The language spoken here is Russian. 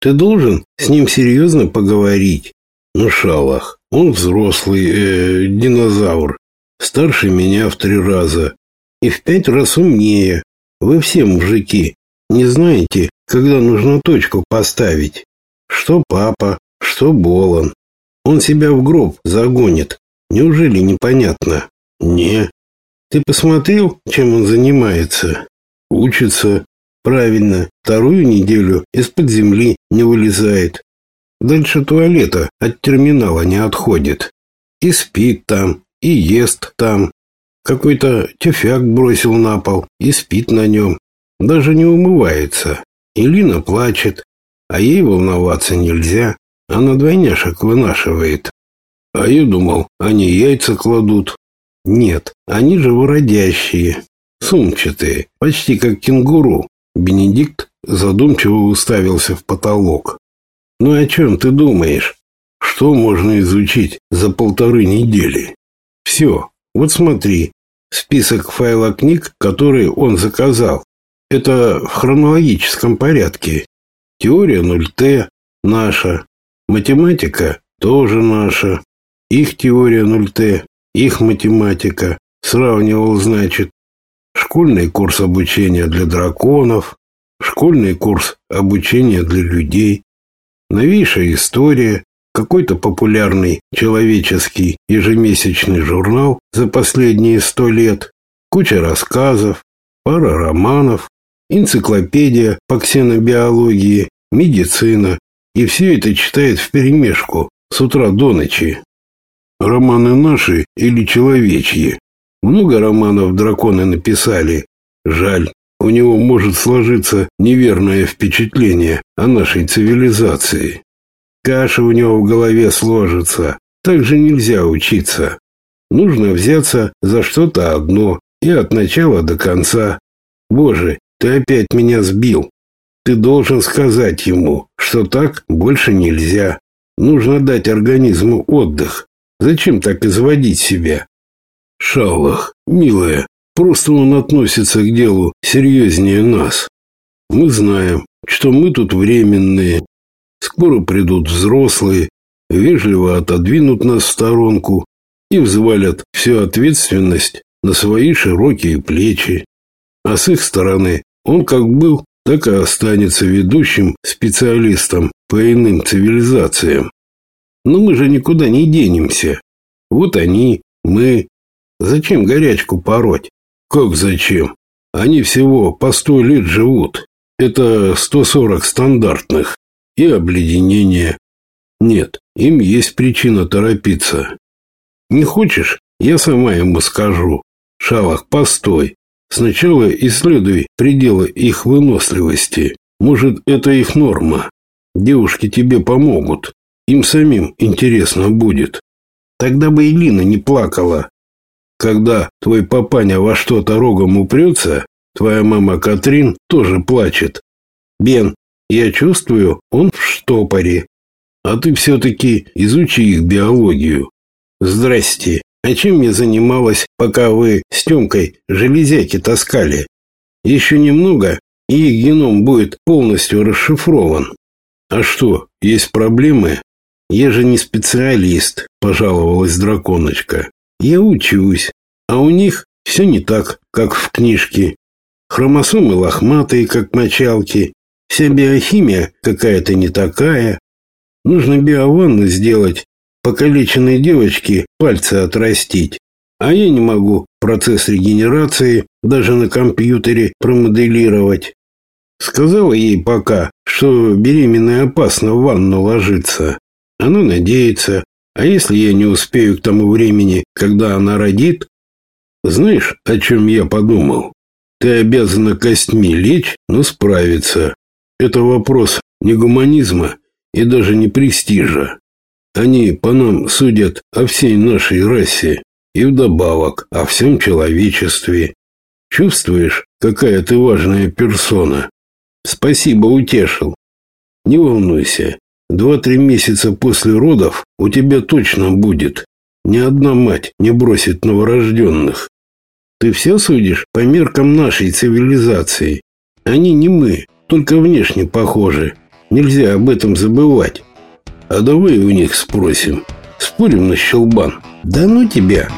Ты должен с ним серьезно поговорить. Ну, Шалах, он взрослый э, динозавр, старше меня в три раза и в пять раз умнее. Вы все мужики не знаете, когда нужно точку поставить. Что папа, что Болон. Он себя в гроб загонит. Неужели непонятно? Не. Ты посмотрел, чем он занимается? Учится. Правильно. Вторую неделю из-под земли не вылезает. Дальше туалета от терминала не отходит. И спит там, и ест там. Какой-то тюфяк бросил на пол и спит на нем. Даже не умывается. Илина плачет, а ей волноваться нельзя. Она двойняшек вынашивает. А я думал, они яйца кладут. Нет, они живородящие, сумчатые, почти как кенгуру. Бенедикт задумчиво уставился в потолок. Ну о чем ты думаешь? Что можно изучить за полторы недели? Все, вот смотри, список файла книг, которые он заказал. Это в хронологическом порядке. Теория 0Т наша, математика тоже наша. Их теория 0Т, их математика. Сравнивал, значит, школьный курс обучения для драконов, школьный курс обучения для людей, новейшая история, какой-то популярный человеческий ежемесячный журнал за последние сто лет, куча рассказов, пара романов, энциклопедия по ксенобиологии, медицина, и все это читает вперемешку с утра до ночи. Романы наши или человечьи? Много романов драконы написали. Жаль, у него может сложиться неверное впечатление о нашей цивилизации. Каша у него в голове сложится. Так же нельзя учиться. Нужно взяться за что-то одно и от начала до конца. Боже, ты опять меня сбил. Ты должен сказать ему, что так больше нельзя. Нужно дать организму отдых. Зачем так изводить себя? Шалах, милая, просто он относится к делу серьезнее нас. Мы знаем, что мы тут временные. Скоро придут взрослые, вежливо отодвинут нас в сторонку и взвалят всю ответственность на свои широкие плечи. А с их стороны он как был, так и останется ведущим специалистом по иным цивилизациям. Но мы же никуда не денемся. Вот они, мы. Зачем горячку пороть? Как зачем? Они всего по сто лет живут. Это 140 стандартных. И обледенение. Нет, им есть причина торопиться. Не хочешь, я сама ему скажу. Шалах, постой. Сначала исследуй пределы их выносливости. Может, это их норма. Девушки тебе помогут. Им самим интересно будет. Тогда бы Элина не плакала. Когда твой папаня во что-то рогом упрется, твоя мама Катрин тоже плачет. Бен, я чувствую, он в штопоре. А ты все-таки изучи их биологию. Здрасте. А чем я занималась, пока вы с Тёмкой железяки таскали? Еще немного, и их геном будет полностью расшифрован. А что, есть проблемы? Я же не специалист, пожаловалась драконочка. Я учусь, а у них все не так, как в книжке. Хромосомы лохматые, как мочалки. Вся биохимия какая-то не такая. Нужно биованну сделать, покалеченной девочке пальцы отрастить. А я не могу процесс регенерации даже на компьютере промоделировать. Сказала ей пока, что беременная опасно в ванну ложиться. Она надеется, а если я не успею к тому времени, когда она родит? Знаешь, о чем я подумал? Ты обязана костьми лечь, но справиться. Это вопрос не гуманизма и даже не престижа. Они по нам судят о всей нашей расе и вдобавок о всем человечестве. Чувствуешь, какая ты важная персона? Спасибо, утешил. Не волнуйся, Два-три месяца после родов у тебя точно будет. Ни одна мать не бросит новорожденных. Ты все судишь по меркам нашей цивилизации. Они не мы, только внешне похожи. Нельзя об этом забывать. А давай у них спросим. Спорим на щелбан. Да ну тебя.